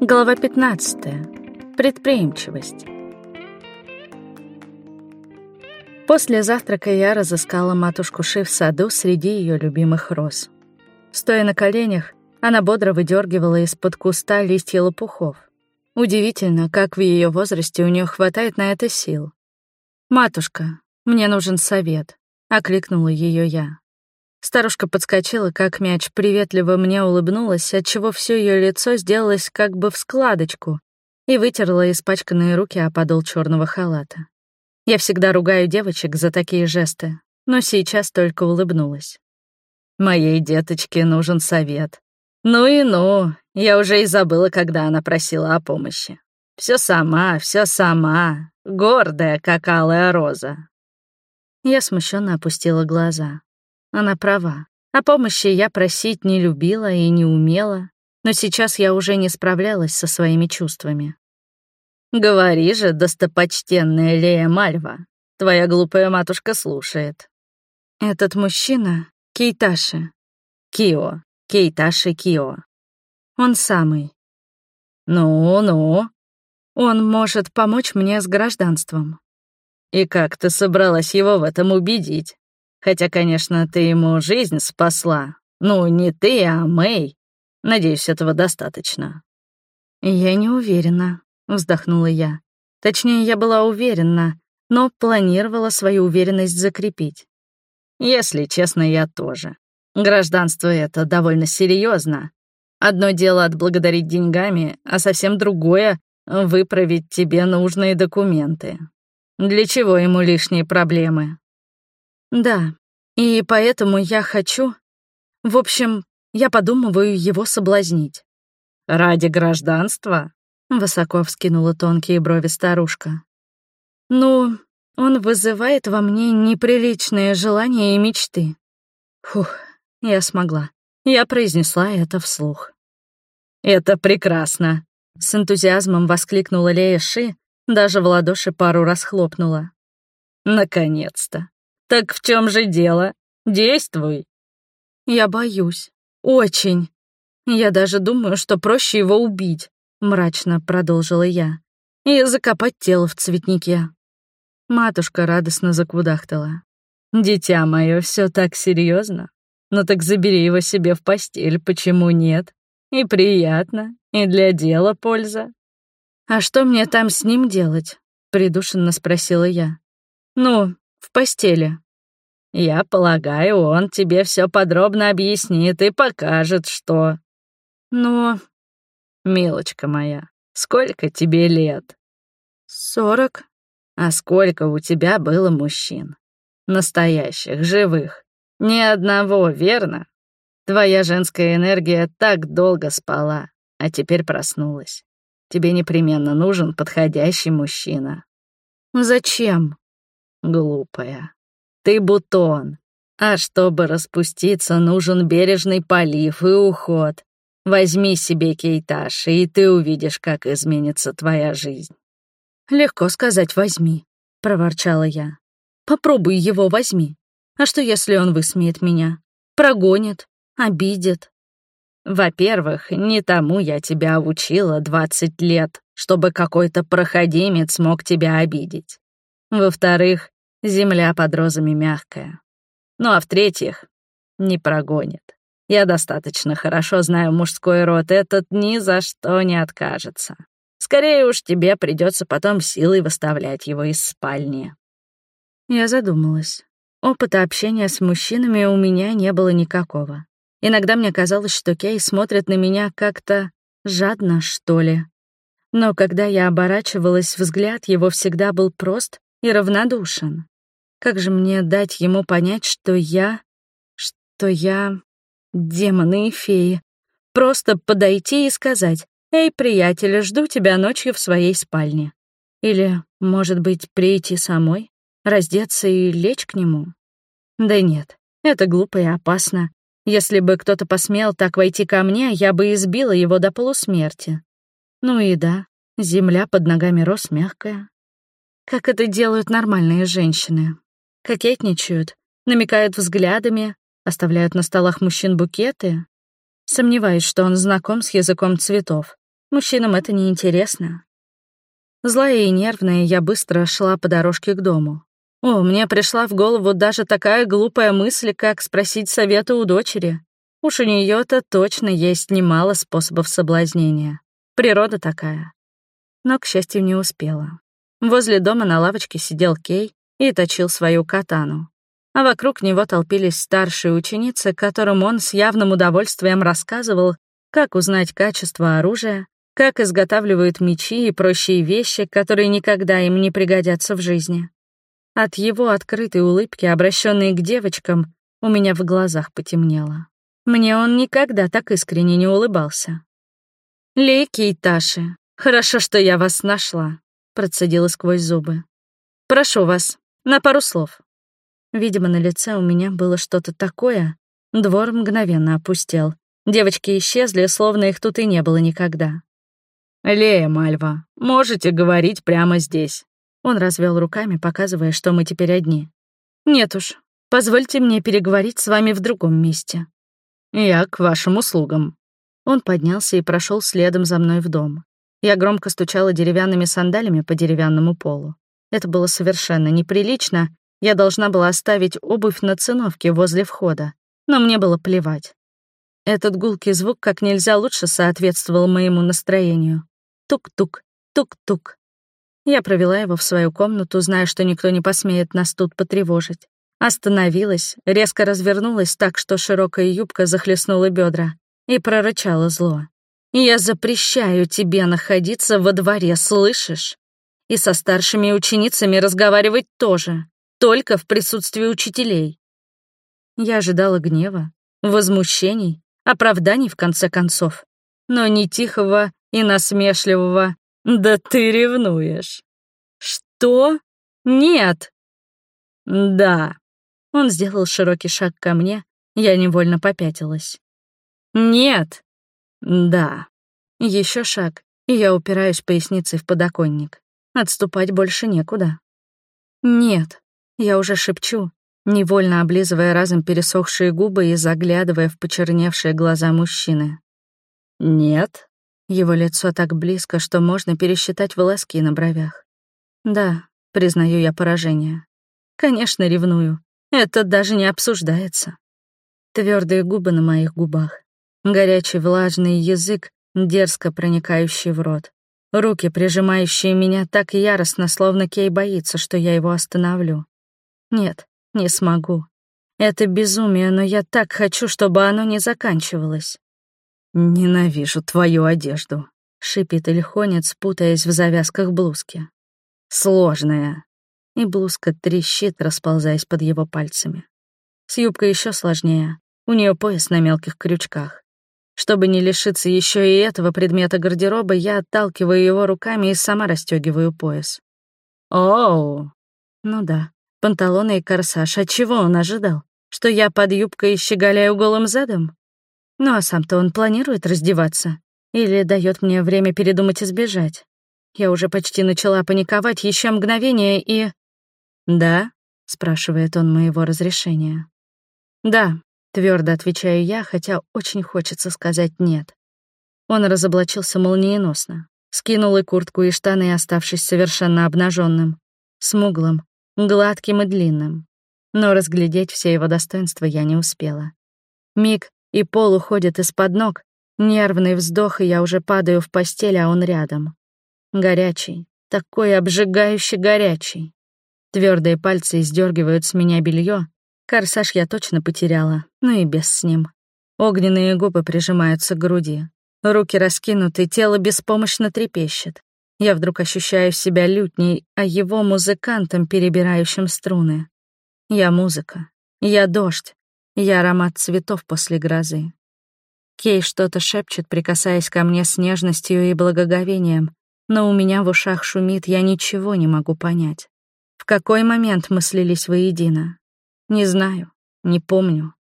Глава 15. Предприимчивость. После завтрака я разыскала матушку Ши в саду среди ее любимых роз. Стоя на коленях, она бодро выдергивала из-под куста листья лопухов. Удивительно, как в ее возрасте у нее хватает на это сил. «Матушка, мне нужен совет», — окликнула ее я. Старушка подскочила, как мяч, приветливо мне улыбнулась, отчего все ее лицо сделалось как бы в складочку и вытерла испачканные руки о подол черного халата. Я всегда ругаю девочек за такие жесты, но сейчас только улыбнулась. «Моей деточке нужен совет. Ну и ну, я уже и забыла, когда она просила о помощи. Все сама, все сама, гордая, как алая роза». Я смущенно опустила глаза. Она права. О помощи я просить не любила и не умела, но сейчас я уже не справлялась со своими чувствами. «Говори же, достопочтенная Лея Мальва, твоя глупая матушка слушает». «Этот мужчина — Кейташи». «Кио, Кейташи Кио». «Он самый». «Ну-ну». «Он может помочь мне с гражданством». «И как ты собралась его в этом убедить?» Хотя, конечно, ты ему жизнь спасла. Ну, не ты, а Мэй. Надеюсь, этого достаточно». «Я не уверена», — вздохнула я. Точнее, я была уверена, но планировала свою уверенность закрепить. «Если честно, я тоже. Гражданство — это довольно серьезно. Одно дело отблагодарить деньгами, а совсем другое — выправить тебе нужные документы. Для чего ему лишние проблемы? Да, и поэтому я хочу... В общем, я подумываю его соблазнить. «Ради гражданства?» — высоко вскинула тонкие брови старушка. «Ну, он вызывает во мне неприличные желания и мечты». Фух, я смогла. Я произнесла это вслух. «Это прекрасно!» — с энтузиазмом воскликнула Лея Ши, даже в ладоши пару раз хлопнула. «Наконец-то! «Так в чем же дело? Действуй!» «Я боюсь. Очень. Я даже думаю, что проще его убить», — мрачно продолжила я, «и закопать тело в цветнике». Матушка радостно закудахтала. «Дитя мое, все так серьезно. Ну так забери его себе в постель, почему нет? И приятно, и для дела польза». «А что мне там с ним делать?» — придушенно спросила я. «Ну, в постели. Я полагаю, он тебе все подробно объяснит и покажет, что... Но... Милочка моя, сколько тебе лет? Сорок. А сколько у тебя было мужчин? Настоящих, живых. Ни одного, верно? Твоя женская энергия так долго спала, а теперь проснулась. Тебе непременно нужен подходящий мужчина. Зачем? Глупая. Ты бутон. А чтобы распуститься, нужен бережный полив и уход. Возьми себе кейташи, и ты увидишь, как изменится твоя жизнь. Легко сказать «возьми», — проворчала я. Попробуй его возьми. А что, если он высмеет меня? Прогонит, обидит. Во-первых, не тому я тебя учила двадцать лет, чтобы какой-то проходимец мог тебя обидеть. Во-вторых, земля под розами мягкая. Ну а в-третьих, не прогонит. Я достаточно хорошо знаю мужской род, этот ни за что не откажется. Скорее уж тебе придется потом силой выставлять его из спальни. Я задумалась. Опыта общения с мужчинами у меня не было никакого. Иногда мне казалось, что Кей смотрит на меня как-то жадно, что ли. Но когда я оборачивалась, взгляд его всегда был прост и равнодушен. Как же мне дать ему понять, что я... что я... демоны и феи? Просто подойти и сказать, «Эй, приятель, жду тебя ночью в своей спальне». Или, может быть, прийти самой, раздеться и лечь к нему? Да нет, это глупо и опасно. Если бы кто-то посмел так войти ко мне, я бы избила его до полусмерти. Ну и да, земля под ногами рос мягкая. Как это делают нормальные женщины. Кокетничают, намекают взглядами, оставляют на столах мужчин букеты. Сомневаюсь, что он знаком с языком цветов. Мужчинам это не интересно. Злая и нервная, я быстро шла по дорожке к дому. О, мне пришла в голову даже такая глупая мысль, как спросить совета у дочери. Уж у нее то точно есть немало способов соблазнения. Природа такая. Но, к счастью, не успела. Возле дома на лавочке сидел Кей и точил свою катану. А вокруг него толпились старшие ученицы, которым он с явным удовольствием рассказывал, как узнать качество оружия, как изготавливают мечи и прочие вещи, которые никогда им не пригодятся в жизни. От его открытой улыбки, обращенной к девочкам, у меня в глазах потемнело. Мне он никогда так искренне не улыбался. «Лейки и Таши, хорошо, что я вас нашла», — процедила сквозь зубы. «Прошу вас, на пару слов». Видимо, на лице у меня было что-то такое. Двор мгновенно опустел. Девочки исчезли, словно их тут и не было никогда. «Лея Мальва, можете говорить прямо здесь». Он развел руками, показывая, что мы теперь одни. «Нет уж, позвольте мне переговорить с вами в другом месте. «Я к вашим услугам». Он поднялся и прошел следом за мной в дом. Я громко стучала деревянными сандалями по деревянному полу. Это было совершенно неприлично. Я должна была оставить обувь на циновке возле входа. Но мне было плевать. Этот гулкий звук как нельзя лучше соответствовал моему настроению. Тук-тук, тук-тук. Я провела его в свою комнату, зная, что никто не посмеет нас тут потревожить. Остановилась, резко развернулась так, что широкая юбка захлестнула бедра, и прорычала зло. «Я запрещаю тебе находиться во дворе, слышишь? И со старшими ученицами разговаривать тоже, только в присутствии учителей». Я ожидала гнева, возмущений, оправданий в конце концов, но не тихого и насмешливого «Да ты ревнуешь». «Что? Нет!» «Да», он сделал широкий шаг ко мне, я невольно попятилась. «Нет!» «Да». Еще шаг, и я упираюсь поясницей в подоконник. Отступать больше некуда. «Нет», я уже шепчу, невольно облизывая разом пересохшие губы и заглядывая в почерневшие глаза мужчины. «Нет?» Его лицо так близко, что можно пересчитать волоски на бровях. «Да», — признаю я поражение. «Конечно, ревную. Это даже не обсуждается. Твердые губы на моих губах, горячий влажный язык, дерзко проникающий в рот, руки, прижимающие меня так яростно, словно Кей боится, что я его остановлю. Нет, не смогу. Это безумие, но я так хочу, чтобы оно не заканчивалось. «Ненавижу твою одежду», — шипит Ильхонец, путаясь в завязках блузки. «Сложная, и блузка трещит, расползаясь под его пальцами. С юбкой еще сложнее. У нее пояс на мелких крючках. Чтобы не лишиться еще и этого предмета гардероба, я отталкиваю его руками и сама расстегиваю пояс. Оу! Ну да, панталоны и корсаж. От чего он ожидал? Что я под юбкой щеголяю голым задом? Ну а сам-то он планирует раздеваться? Или дает мне время передумать и сбежать? Я уже почти начала паниковать еще мгновение и... «Да?» — спрашивает он моего разрешения. «Да», — твердо отвечаю я, хотя очень хочется сказать «нет». Он разоблачился молниеносно, скинул и куртку, и штаны, оставшись совершенно обнаженным, смуглым, гладким и длинным. Но разглядеть все его достоинства я не успела. Миг, и пол уходит из-под ног, нервный вздох, и я уже падаю в постель, а он рядом. Горячий, такой обжигающий горячий. Твердые пальцы издергивают с меня белье. Корсаж я точно потеряла, но и без с ним. Огненные губы прижимаются к груди. Руки раскинуты, тело беспомощно трепещет. Я вдруг ощущаю себя лютней, а его музыкантом, перебирающим струны. Я музыка. Я дождь. Я аромат цветов после грозы. Кей что-то шепчет, прикасаясь ко мне с нежностью и благоговением, но у меня в ушах шумит, я ничего не могу понять. В какой момент мы слились воедино? Не знаю, не помню.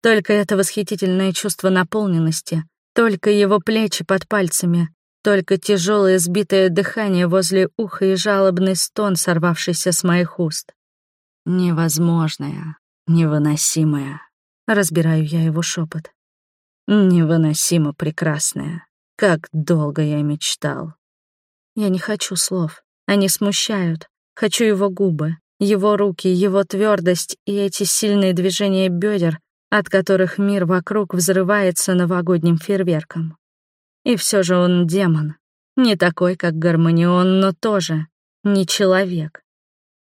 Только это восхитительное чувство наполненности, только его плечи под пальцами, только тяжелое сбитое дыхание возле уха и жалобный стон, сорвавшийся с моих уст. Невозможное, невыносимое. Разбираю я его шепот. Невыносимо прекрасное, Как долго я мечтал. Я не хочу слов. Они смущают. Хочу его губы, его руки, его твердость и эти сильные движения бедер, от которых мир вокруг взрывается новогодним фейерверком. И все же он демон. Не такой, как гармонион, но тоже не человек.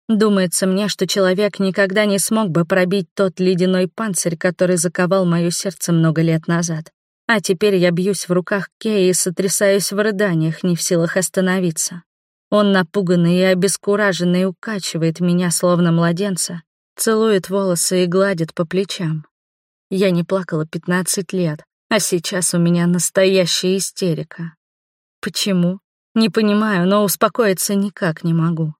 Думается мне, что человек никогда не смог бы пробить тот ледяной панцирь, который заковал мое сердце много лет назад. А теперь я бьюсь в руках Кеи и сотрясаюсь в рыданиях, не в силах остановиться. Он напуганный и обескураженный укачивает меня, словно младенца, целует волосы и гладит по плечам. Я не плакала 15 лет, а сейчас у меня настоящая истерика. Почему? Не понимаю, но успокоиться никак не могу.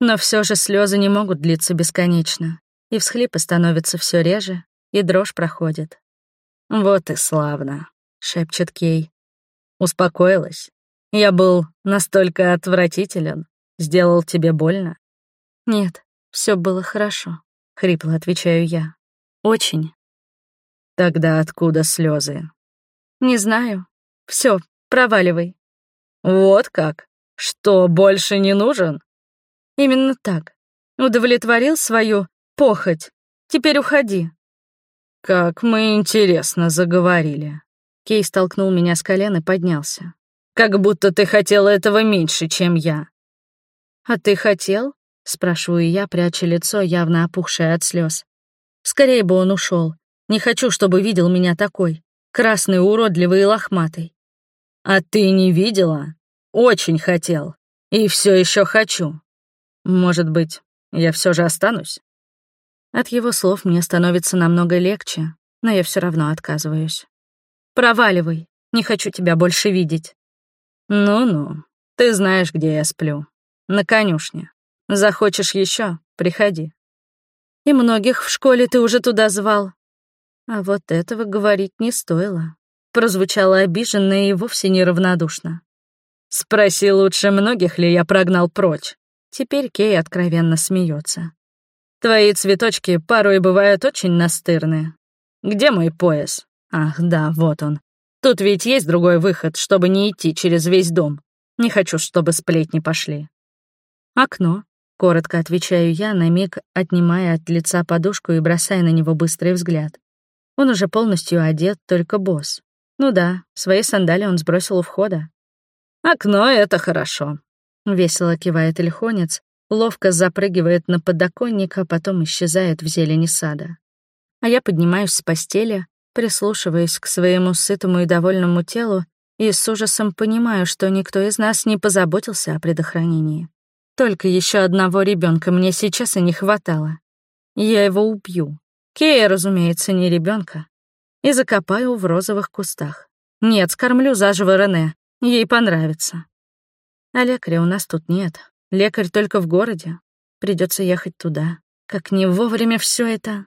Но все же слезы не могут длиться бесконечно, и всхлипы становятся все реже, и дрожь проходит. «Вот и славно», — шепчет Кей. «Успокоилась? Я был настолько отвратителен, сделал тебе больно?» «Нет, все было хорошо», — хрипло отвечаю я. «Очень». «Тогда откуда слезы? «Не знаю. Все, проваливай». «Вот как? Что, больше не нужен?» «Именно так. Удовлетворил свою похоть. Теперь уходи». «Как мы интересно заговорили». Кей столкнул меня с колен и поднялся. «Как будто ты хотела этого меньше, чем я». «А ты хотел?» — спрашиваю я, пряча лицо, явно опухшее от слез. «Скорее бы он ушел. Не хочу, чтобы видел меня такой, красный, уродливый и лохматый». «А ты не видела? Очень хотел. И все еще хочу. Может быть, я все же останусь?» От его слов мне становится намного легче, но я все равно отказываюсь. «Проваливай, не хочу тебя больше видеть». «Ну-ну, ты знаешь, где я сплю. На конюшне. Захочешь еще, приходи». «И многих в школе ты уже туда звал». А вот этого говорить не стоило. Прозвучало обиженно и вовсе неравнодушно. «Спроси лучше, многих ли я прогнал прочь». Теперь Кей откровенно смеется. Твои цветочки порой бывают очень настырные. Где мой пояс? Ах, да, вот он. Тут ведь есть другой выход, чтобы не идти через весь дом. Не хочу, чтобы сплетни пошли. Окно. Коротко отвечаю я, на миг отнимая от лица подушку и бросая на него быстрый взгляд. Он уже полностью одет, только босс. Ну да, свои сандали он сбросил у входа. «Окно — это хорошо», — весело кивает Ильхонец, ловко запрыгивает на подоконник, а потом исчезает в зелени сада. А я поднимаюсь с постели, прислушиваясь к своему сытому и довольному телу и с ужасом понимаю, что никто из нас не позаботился о предохранении. Только еще одного ребенка мне сейчас и не хватало. Я его убью. Кея, разумеется, не ребенка. И закопаю в розовых кустах. Нет, скормлю заживо Рене. Ей понравится. А лекаря у нас тут нет. Лекарь только в городе. Придется ехать туда. Как не вовремя все это.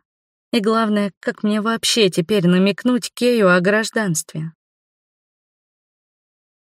И главное, как мне вообще теперь намекнуть Кею о гражданстве.